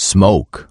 smoke.